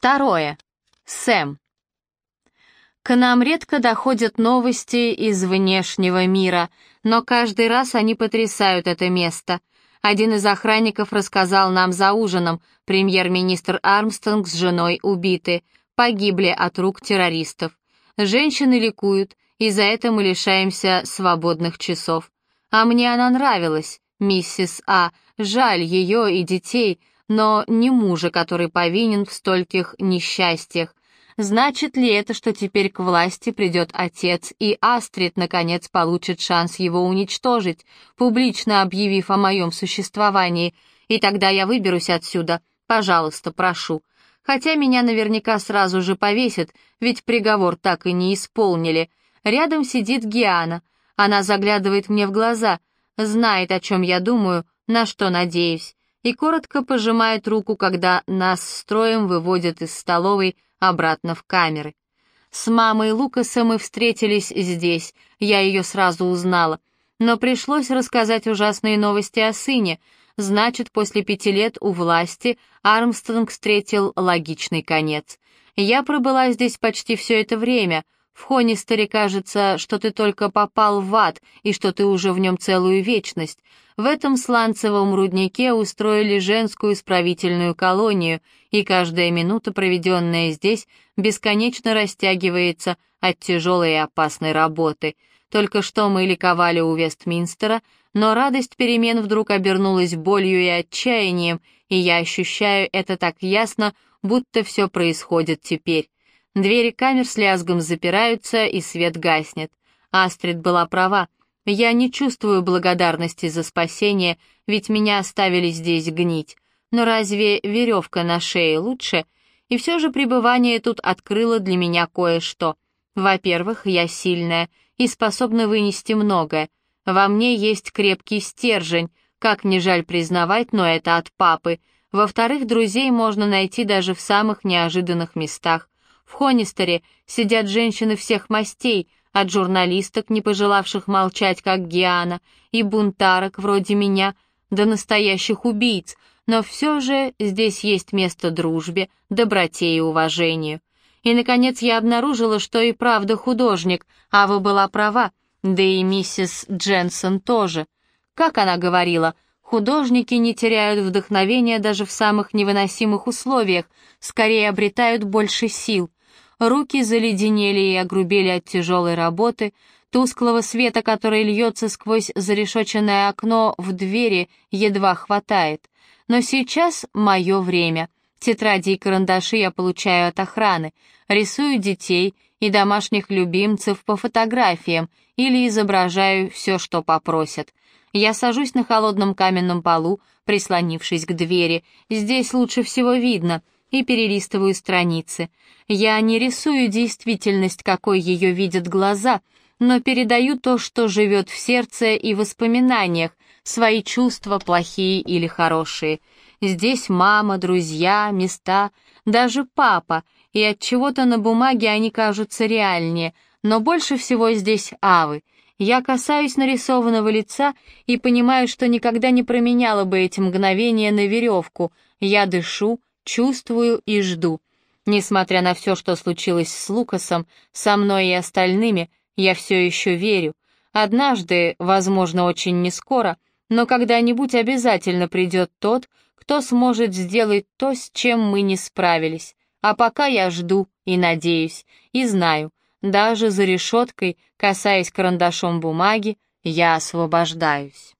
Второе. Сэм. К нам редко доходят новости из внешнего мира, но каждый раз они потрясают это место. Один из охранников рассказал нам за ужином, премьер-министр Армстронг с женой убиты, погибли от рук террористов. Женщины ликуют, и за это мы лишаемся свободных часов. А мне она нравилась, миссис А, жаль ее и детей, но не мужа, который повинен в стольких несчастьях. Значит ли это, что теперь к власти придет отец, и Астрид, наконец, получит шанс его уничтожить, публично объявив о моем существовании, и тогда я выберусь отсюда? Пожалуйста, прошу. Хотя меня наверняка сразу же повесят, ведь приговор так и не исполнили. Рядом сидит Гиана. Она заглядывает мне в глаза, знает, о чем я думаю, на что надеюсь и коротко пожимает руку, когда нас строем выводят из столовой обратно в камеры. С мамой Лукаса мы встретились здесь, я ее сразу узнала, но пришлось рассказать ужасные новости о сыне, значит, после пяти лет у власти Армстронг встретил логичный конец. Я пробыла здесь почти все это время — в Хонистере кажется, что ты только попал в ад и что ты уже в нем целую вечность. В этом сланцевом руднике устроили женскую исправительную колонию, и каждая минута, проведенная здесь, бесконечно растягивается от тяжелой и опасной работы. Только что мы ликовали у Вестминстера, но радость перемен вдруг обернулась болью и отчаянием, и я ощущаю это так ясно, будто все происходит теперь. Двери камер с лязгом запираются, и свет гаснет. Астрид была права. Я не чувствую благодарности за спасение, ведь меня оставили здесь гнить. Но разве веревка на шее лучше? И все же пребывание тут открыло для меня кое-что. Во-первых, я сильная и способна вынести многое. Во мне есть крепкий стержень, как не жаль признавать, но это от папы. Во-вторых, друзей можно найти даже в самых неожиданных местах. В Хонистере сидят женщины всех мастей, от журналисток, не пожелавших молчать, как Гиана, и бунтарок вроде меня, до настоящих убийц, но все же здесь есть место дружбе, доброте и уважению. И, наконец, я обнаружила, что и правда художник, а вы была права, да и миссис Дженсон тоже. Как она говорила, художники не теряют вдохновения даже в самых невыносимых условиях, скорее обретают больше сил. Руки заледенели и огрубели от тяжелой работы, тусклого света, который льется сквозь зарешоченное окно в двери, едва хватает. Но сейчас мое время. Тетради и карандаши я получаю от охраны, рисую детей и домашних любимцев по фотографиям или изображаю все, что попросят. Я сажусь на холодном каменном полу, прислонившись к двери. Здесь лучше всего видно — и перелистываю страницы. Я не рисую действительность, какой ее видят глаза, но передаю то, что живет в сердце и воспоминаниях, свои чувства, плохие или хорошие. Здесь мама, друзья, места, даже папа, и от чего-то на бумаге они кажутся реальнее, но больше всего здесь авы. Я касаюсь нарисованного лица и понимаю, что никогда не променяла бы эти мгновения на веревку. Я дышу, чувствую и жду. Несмотря на все, что случилось с Лукасом, со мной и остальными, я все еще верю. Однажды, возможно, очень нескоро, но когда-нибудь обязательно придет тот, кто сможет сделать то, с чем мы не справились. А пока я жду и надеюсь, и знаю, даже за решеткой, касаясь карандашом бумаги, я освобождаюсь.